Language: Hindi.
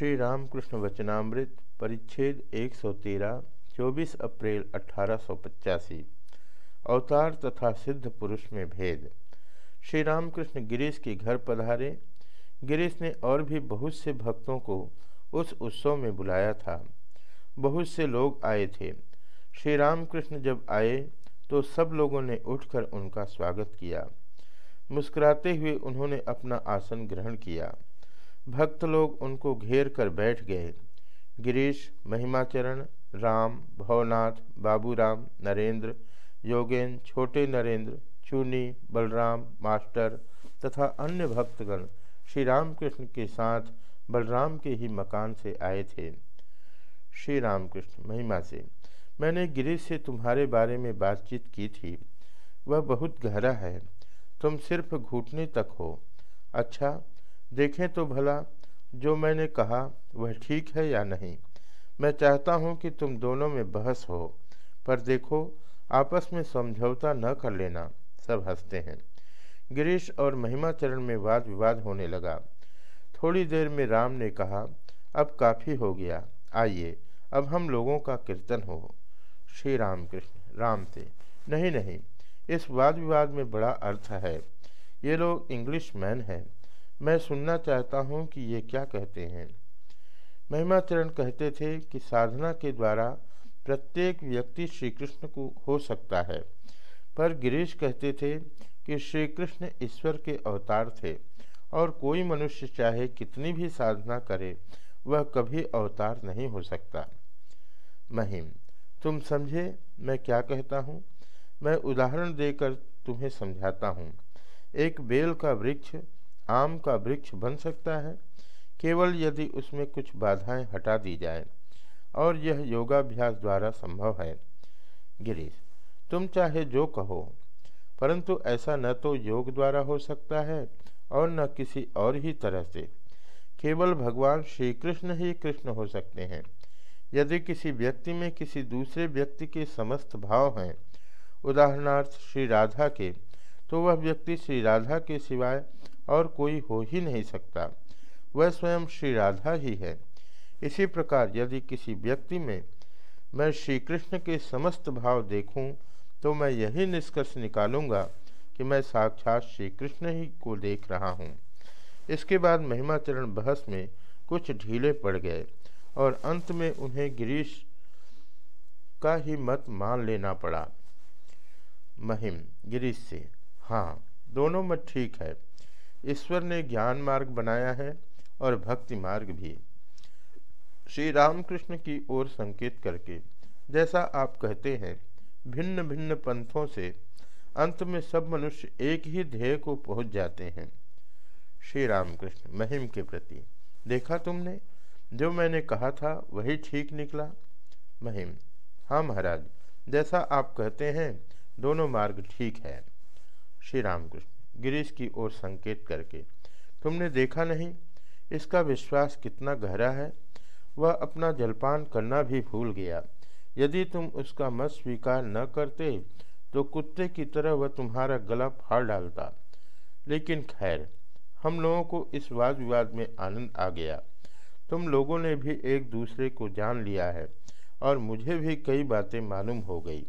श्री रामकृष्ण वचनामृत परिच्छेद 113 24 अप्रैल अठारह सौ पचासी, अवतार तथा सिद्ध पुरुष में भेद। श्री रामकृष्ण गिरीश के घर पधारे। गिरीश ने और भी बहुत से भक्तों को उस उत्सव में बुलाया था। बहुत से लोग आए थे। श्री रामकृष्ण जब आए तो सब लोगों ने उठकर उनका स्वागत किया। मुस्कुराते हुए उन्होंने अपना आसन ग्रहण किया। भक्त लोग उनको घेर कर बैठ गए। गिरीश, महिमाचरण, राम, भवनाथ, बाबूराम, नरेंद्र योगेन छोटे नरेंद्र, चूनी, बलराम, मास्टर तथा अन्य भक्तगण श्री रामकृष्ण के साथ बलराम के ही मकान से आए थे। श्री रामकृष्ण, महिमा से, मैंने गिरीश से तुम्हारे बारे में बातचीत की थी। वह बहुत गहरा है। तुम सिर्फ़ घुटने तक हो। अच्छा देखें तो भला, जो मैंने कहा, वह ठीक है या नहीं? मैं चाहता हूँ कि तुम दोनों में बहस हो, पर देखो, आपस में समझौता न कर लेना। सब हँसते हैं। गिरीश और महिमाचरण में वाद विवाद होने लगा। थोड़ी देर में राम ने कहा, अब काफ़ी हो गया। आइए, अब हम लोगों का कीर्तन हो। श्री राम कृष्ण राम से, नहीं नहीं, इस वाद विवाद में बड़ा अर्थ है। ये लोग इंग्लिश मैन हैं। मैं सुनना चाहता हूँ कि ये क्या कहते हैं। महिमाचरण कहते थे कि साधना के द्वारा प्रत्येक व्यक्ति श्री कृष्ण को हो सकता है, पर गिरीश कहते थे कि श्री कृष्ण ईश्वर के अवतार थे और कोई मनुष्य चाहे कितनी भी साधना करे, वह कभी अवतार नहीं हो सकता। महिम, तुम समझे मैं क्या कहता हूँ? मैं उदाहरण देकर तुम्हें समझाता हूँ। एक बेल का वृक्ष आम का वृक्ष बन सकता है। केवल यदि उसमें कुछ बाधाएँ हटा दी जाए, और यह योगाभ्यास द्वारा संभव है। गिरीश, तुम चाहे जो कहो, परंतु ऐसा न तो योग द्वारा हो सकता है, और न किसी और ही तरह से। केवल भगवान श्री कृष्ण ही कृष्ण हो सकते हैं। यदि किसी व्यक्ति में किसी दूसरे व्यक्ति के समस्त भाव हैं, उदाहरणार्थ श्री राधा के तो वह व्यक्ति श्री राधा के सिवाय और कोई हो ही नहीं सकता। वह स्वयं श्री राधा ही है। इसी प्रकार यदि किसी व्यक्ति में मैं श्री कृष्ण के समस्त भाव देखूँ तो मैं यही निष्कर्ष निकालूँगा कि मैं साक्षात श्री कृष्ण ही को देख रहा हूँ। इसके बाद महिमाचरण बहस में कुछ ढीले पड़ गए और अंत में उन्हें गिरीश का ही मत मान लेना पड़ा। महिम, गिरीश से हाँ दोनों मत ठीक है। ईश्वर ने ज्ञान मार्ग बनाया है और भक्ति मार्ग भी। श्री रामकृष्ण की ओर संकेत करके, जैसा आप कहते हैं भिन्न भिन्न पंथों से अंत में सब मनुष्य एक ही ध्येय को पहुँच जाते हैं। श्री रामकृष्ण, महिम के प्रति, देखा तुमने? जो मैंने कहा था, वही ठीक निकला। महिम हाँ महाराज, जैसा आप कहते हैं, दोनों मार्ग ठीक है। श्री रामकृष्ण गिरीश की ओर संकेत करके। तुमने देखा नहीं, इसका विश्वास कितना गहरा है। वह अपना जलपान करना भी भूल गया। यदि तुम उसका मत स्वीकार न करते तो कुत्ते की तरह वह तुम्हारा गला फाड़ डालता। लेकिन खैर, हम लोगों को इस वाद विवाद में आनंद आ गया। तुम लोगों ने भी एक दूसरे को जान लिया है, और मुझे भी कई बातें मालूम हो गई।